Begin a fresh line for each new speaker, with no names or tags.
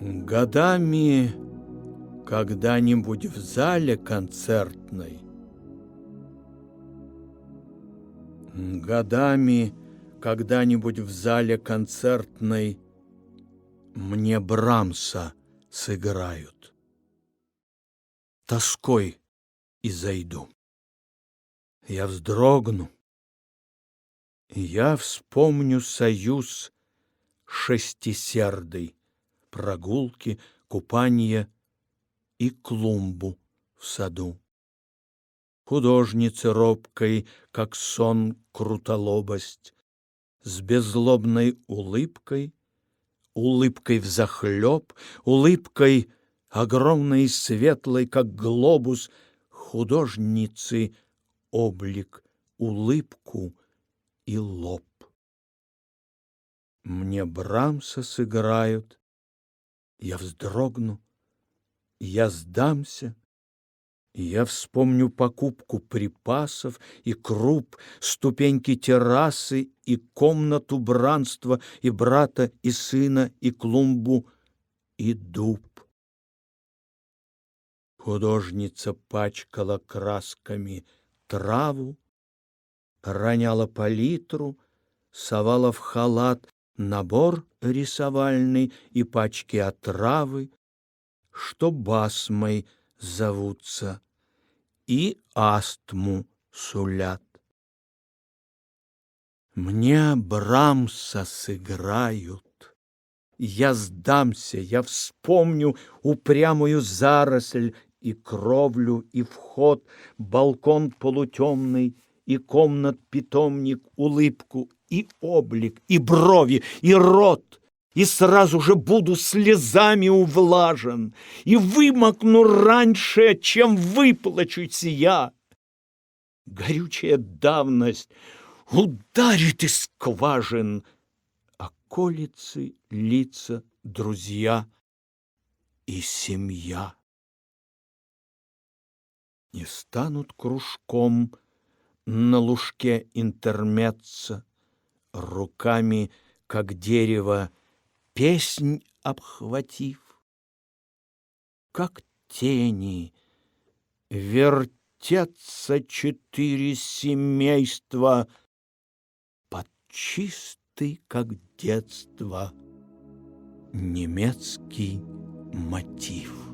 Годами когда-нибудь в зале концертной, Годами когда-нибудь в зале концертной Мне Брамса сыграют. Тоской и зайду. Я вздрогну, я вспомню союз шестисердый, прогулки, купания и клумбу в саду. Художницы робкой, как сон крутолобость, с беззлобной улыбкой, улыбкой взахлеб, улыбкой огромной и светлой, как глобус, художницы облик, улыбку и лоб. Мне Брамса сыграют, я вздрогну, я сдамся, я вспомню покупку припасов и круп, ступеньки террасы и комнату бранства, и брата, и сына, и клумбу, и дуб. Художница пачкала красками траву, роняла палитру, совала в халат набор рисовальный и пачки отравы, что басмой зовутся, и астму сулят. Мне Брамса сыграют. Я сдамся, я вспомню упрямую заросль и кровлю, и вход, балкон полутемный, и комнат питомник, улыбку, и облик, и брови, и рот, и сразу же буду слезами увлажен, и вымокну раньше, чем выплачусь я. Горючая давность ударит из скважин, околицы, лица, друзья и семья. Не станут кружком на лужке интермеца, руками, как дерево, песнь обхватив, как тени вертятся четыре семейства под чистый, как детство, немецкий мотив.